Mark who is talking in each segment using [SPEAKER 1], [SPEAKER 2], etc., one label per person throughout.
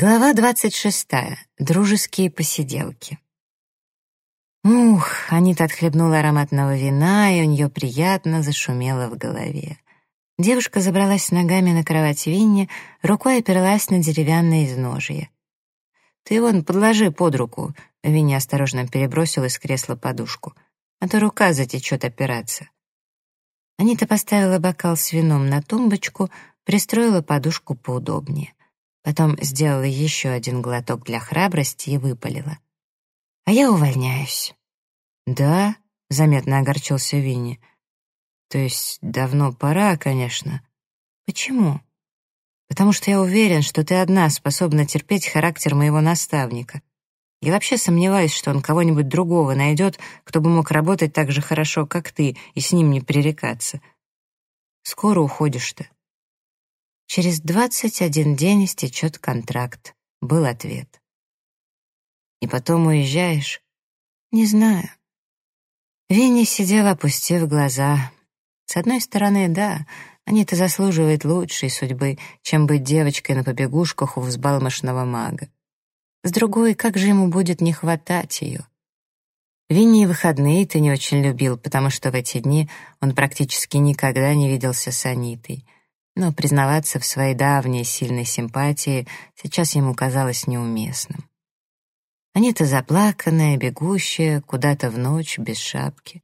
[SPEAKER 1] Глава двадцать шестая. Дружеские посиделки. Ух, Анита отхлебнула ароматного вина, и у нее приятно зашумело в голове. Девушка забралась ногами на кровать Винни, рукой оперлась на деревянное изножье. «Ты вон подложи под руку», — Винни осторожно перебросил из кресла подушку, «а то рука затечет опираться». Анита поставила бокал с вином на тумбочку, пристроила подушку поудобнее. Потом сделала еще один глоток для храбрости и выпалила. «А я увольняюсь». «Да?» — заметно огорчился Винни. «То есть давно пора, конечно». «Почему?» «Потому что я уверен, что ты одна способна терпеть характер моего наставника. Я вообще сомневаюсь, что он кого-нибудь другого найдет, кто бы мог работать так же хорошо, как ты, и с ним не пререкаться. Скоро уходишь-то». Через двадцать один день истечет контракт, был ответ. И потом уезжаешь? Не знаю. Винни сидел, опустив глаза. С одной стороны, да, Анита заслуживает лучшей судьбы, чем быть девочкой на побегушках у взбалмошного мага. С другой, как же ему будет не хватать ее? Винни выходные ты не очень любил, потому что в эти дни он практически никогда не виделся с Анитой — но признаваться в своей давней сильной симпатии сейчас ему казалось неуместным. Анита заплаканная, бегущая, куда-то в ночь, без шапки.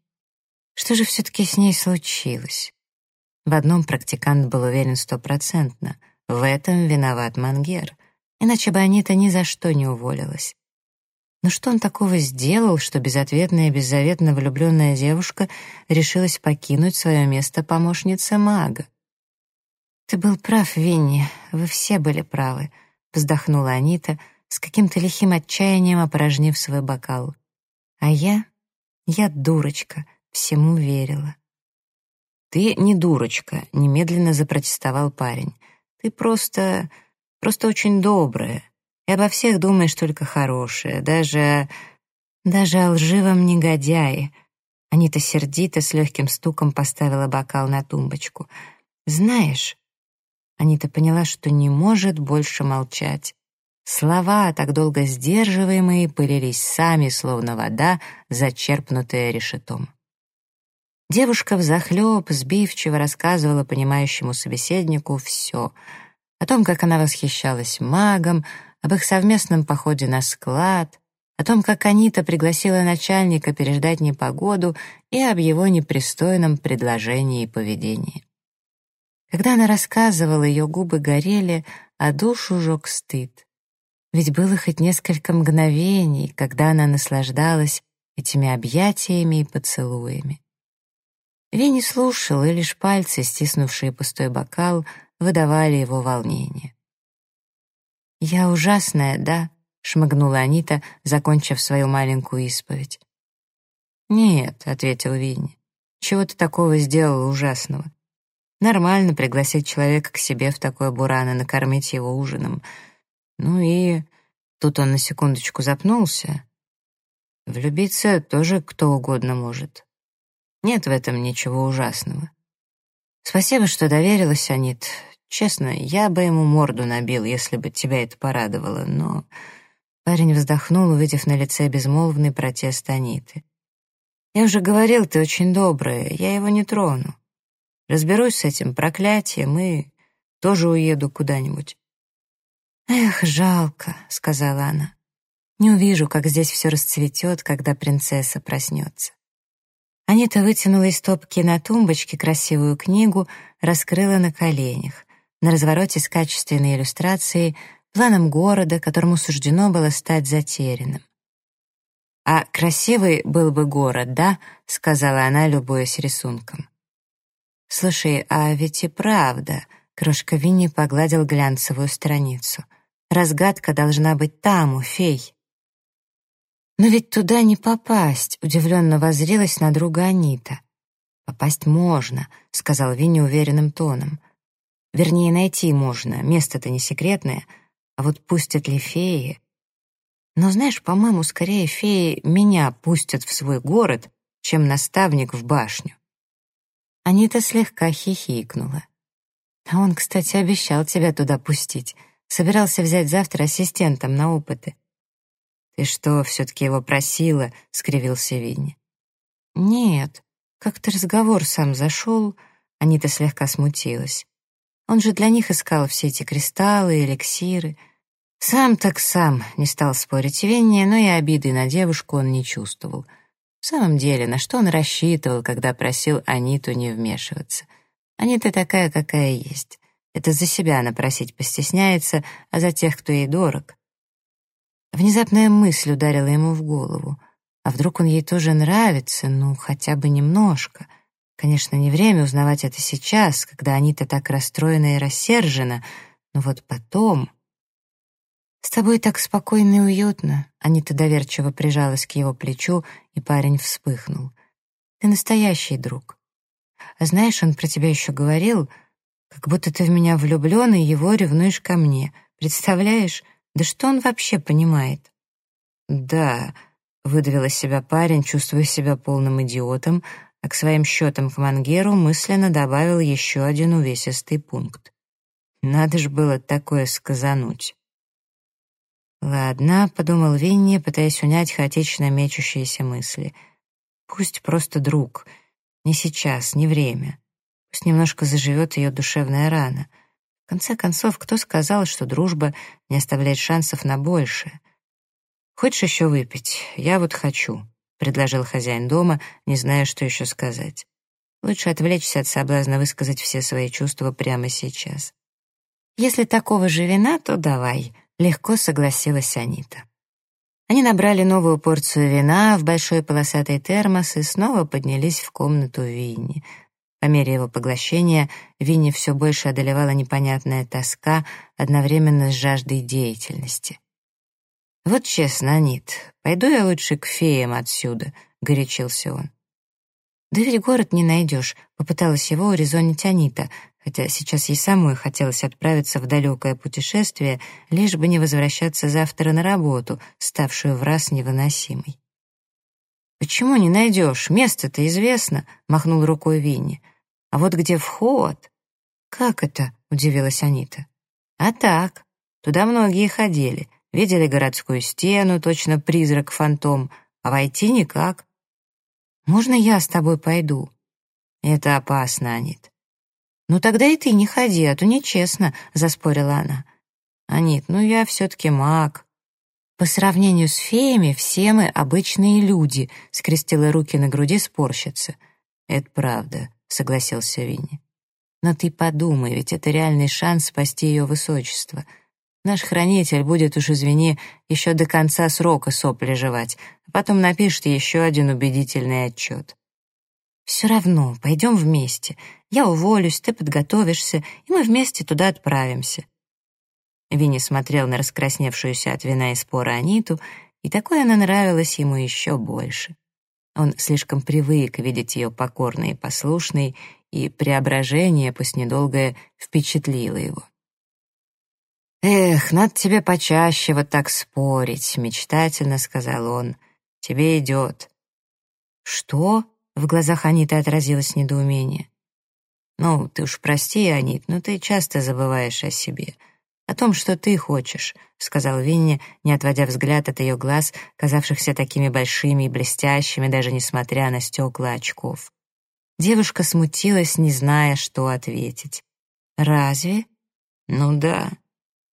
[SPEAKER 1] Что же все-таки с ней случилось? В одном практикант был уверен стопроцентно. В этом виноват Мангер. Иначе бы Анита ни за что не уволилась. Но что он такого сделал, что безответная и беззаветно влюбленная девушка решилась покинуть свое место помощницы мага? «Ты был прав, Винни, вы все были правы», — вздохнула Анита, с каким-то лихим отчаянием опорожнив свой бокал. «А я? Я дурочка, всему верила». «Ты не дурочка», — немедленно запротестовал парень. «Ты просто... просто очень добрая. И обо всех думаешь только хорошее, даже... даже о лживом негодяе». Анита сердито с легким стуком поставила бокал на тумбочку. «Знаешь, Анита поняла, что не может больше молчать. Слова, так долго сдерживаемые, пылились сами, словно вода, зачерпнутая решетом. Девушка взахлеб сбивчиво рассказывала понимающему собеседнику все. О том, как она восхищалась магом, об их совместном походе на склад, о том, как Анита пригласила начальника переждать непогоду и об его непристойном предложении и поведении. Когда она рассказывала, ее губы горели, а душу жег стыд. Ведь было хоть несколько мгновений, когда она наслаждалась этими объятиями и поцелуями. Винни слушал, и лишь пальцы, стиснувшие пустой бокал, выдавали его волнение. «Я ужасная, да?» — шмыгнула Анита, закончив свою маленькую исповедь. «Нет», — ответил Винни, — «чего ты такого сделала ужасного? Нормально пригласить человека к себе в такое бурано, накормить его ужином. Ну и... Тут он на секундочку запнулся. Влюбиться тоже кто угодно может. Нет в этом ничего ужасного. Спасибо, что доверилась, Анит. Честно, я бы ему морду набил, если бы тебя это порадовало, но... Парень вздохнул, увидев на лице безмолвный протест Аниты. «Я уже говорил, ты очень добрая, я его не трону. Разберусь с этим проклятием и тоже уеду куда-нибудь. «Эх, жалко», — сказала она. «Не увижу, как здесь все расцветет, когда принцесса проснется». Анита вытянула из стопки на тумбочке красивую книгу, раскрыла на коленях. На развороте с качественной иллюстрацией, планом города, которому суждено было стать затерянным. «А красивый был бы город, да?» — сказала она, любуясь рисунком. «Слушай, а ведь и правда...» Крошка Винни погладил глянцевую страницу. «Разгадка должна быть там, у фей». «Но ведь туда не попасть», — удивленно воззрелась на друга Анита. «Попасть можно», — сказал Винни уверенным тоном. «Вернее, найти можно, место-то не секретное, а вот пустят ли феи...» «Но знаешь, по-моему, скорее феи меня пустят в свой город, чем наставник в башню». Анита слегка хихикнула. «А он, кстати, обещал тебя туда пустить. Собирался взять завтра ассистентом на опыты. «Ты что, все-таки его просила?» — скривился Винни. «Нет, как-то разговор сам зашел», — Анита слегка смутилась. «Он же для них искал все эти кристаллы, эликсиры». Сам так сам, не стал спорить Винни, но и обиды на девушку он не чувствовал. В самом деле, на что он рассчитывал, когда просил Аниту не вмешиваться? Анита такая, какая есть. Это за себя она просить постесняется, а за тех, кто ей дорог. Внезапная мысль ударила ему в голову. А вдруг он ей тоже нравится, ну, хотя бы немножко? Конечно, не время узнавать это сейчас, когда Анита так расстроена и рассержена, но вот потом... «С тобой так спокойно и уютно», — Анита доверчиво прижалась к его плечу, и парень вспыхнул. «Ты настоящий друг. А знаешь, он про тебя еще говорил, как будто ты в меня влюблен, и его ревнуешь ко мне. Представляешь? Да что он вообще понимает?» «Да», — выдавил из себя парень, чувствуя себя полным идиотом, а к своим счетам к Мангеру мысленно добавил еще один увесистый пункт. Надо ж было такое сказануть. «Ладно», — подумал Винни, пытаясь унять хаотично мечущиеся мысли. «Пусть просто друг. Не сейчас, не время. Пусть немножко заживет ее душевная рана. В конце концов, кто сказал, что дружба не оставляет шансов на большее? «Хочешь еще выпить? Я вот хочу», — предложил хозяин дома, не зная, что еще сказать. Лучше отвлечься от соблазна высказать все свои чувства прямо сейчас. «Если такого же вина, то давай», — легко согласилась Анита. Они набрали новую порцию вина в большой полосатый термос и снова поднялись в комнату Винни — по мере его поглощения Винни все больше одолевала непонятная тоска одновременно с жаждой деятельности. «Вот честно, Анит, пойду я лучше к феям отсюда», — горячился он. «Да ведь город не найдешь», — попыталась его урезонить Анита, хотя сейчас ей самой хотелось отправиться в далекое путешествие, лишь бы не возвращаться завтра на работу, ставшую в раз невыносимой. «Почему не найдешь? Место-то известно», — махнул рукой Винни. «А вот где вход?» «Как это?» — удивилась Анита. «А так. Туда многие ходили, видели городскую стену, точно призрак-фантом, а войти никак». «Можно я с тобой пойду?» «Это опасно, Анит». «Ну тогда и ты не ходи, а то нечестно», — заспорила она. «Анит, ну я все-таки маг». «По сравнению с феями все мы обычные люди», — скрестила руки на груди спорщица. «Это правда», — согласился Винни. «Но ты подумай, ведь это реальный шанс спасти ее высочество. Наш хранитель будет уж, извини, еще до конца срока сопли жевать, а потом напишет еще один убедительный отчет». «Все равно, пойдем вместе. Я уволюсь, ты подготовишься, и мы вместе туда отправимся». Винни смотрел на раскрасневшуюся от вина и спора Аниту, и такое она нравилась ему еще больше. Он слишком привык видеть ее покорной и послушной, и преображение, пусть недолгое, впечатлило его. «Эх, надо тебе почаще вот так спорить», — мечтательно сказал он. «Тебе идет». «Что?» — в глазах Аниты отразилось недоумение. «Ну, ты уж прости, Анит, но ты часто забываешь о себе. «О том, что ты хочешь», — сказал Винни, не отводя взгляд от ее глаз, казавшихся такими большими и блестящими, даже несмотря на стекла очков. Девушка смутилась, не зная, что ответить. «Разве?» «Ну да.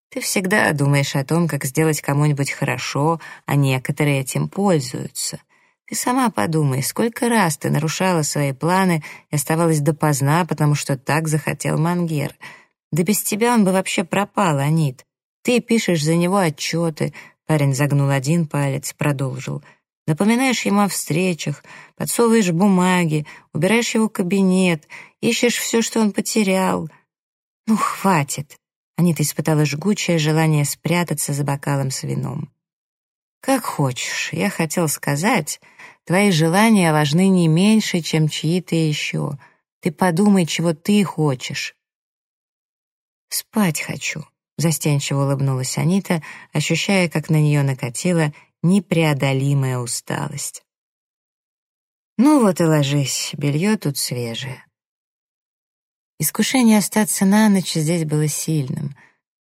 [SPEAKER 1] Ты всегда думаешь о том, как сделать кому-нибудь хорошо, а некоторые этим пользуются. Ты сама подумай, сколько раз ты нарушала свои планы и оставалась допоздна, потому что так захотел Мангер». Да без тебя он бы вообще пропал, Анит. Ты пишешь за него отчеты. Парень загнул один палец, продолжил. Напоминаешь ему о встречах, подсовываешь бумаги, убираешь его кабинет, ищешь все, что он потерял. Ну, хватит. Анита испытала жгучее желание спрятаться за бокалом с вином. Как хочешь. Я хотел сказать, твои желания важны не меньше, чем чьи-то еще. Ты подумай, чего ты хочешь. «Спать хочу», — застенчиво улыбнулась Анита, ощущая, как на нее накатила непреодолимая усталость. «Ну вот и ложись, белье тут свежее». Искушение остаться на ночь здесь было сильным.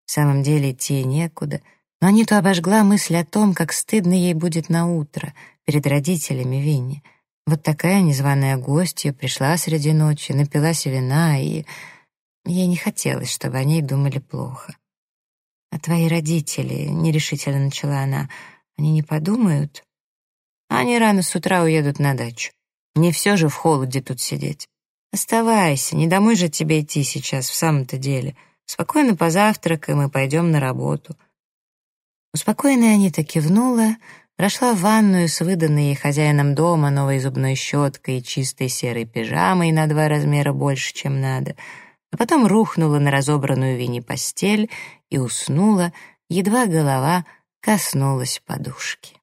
[SPEAKER 1] В самом деле идти некуда, но Аниту обожгла мысль о том, как стыдно ей будет на утро перед родителями Винни. Вот такая незваная гостья пришла среди ночи, напилась вина, и ей не хотелось, чтобы о ней думали плохо. «А твои родители», — нерешительно начала она, — «они не подумают?» «Они рано с утра уедут на дачу. Не все же в холоде тут сидеть. Оставайся, не домой же тебе идти сейчас, в самом-то деле. Спокойно позавтракаем и пойдем на работу». Успокоенная Анита кивнула, прошла в ванную с выданной ей хозяином дома новой зубной щеткой и чистой серой пижамой на два размера больше, чем надо — а потом рухнула на разобранную Винни постель и уснула, едва голова коснулась подушки.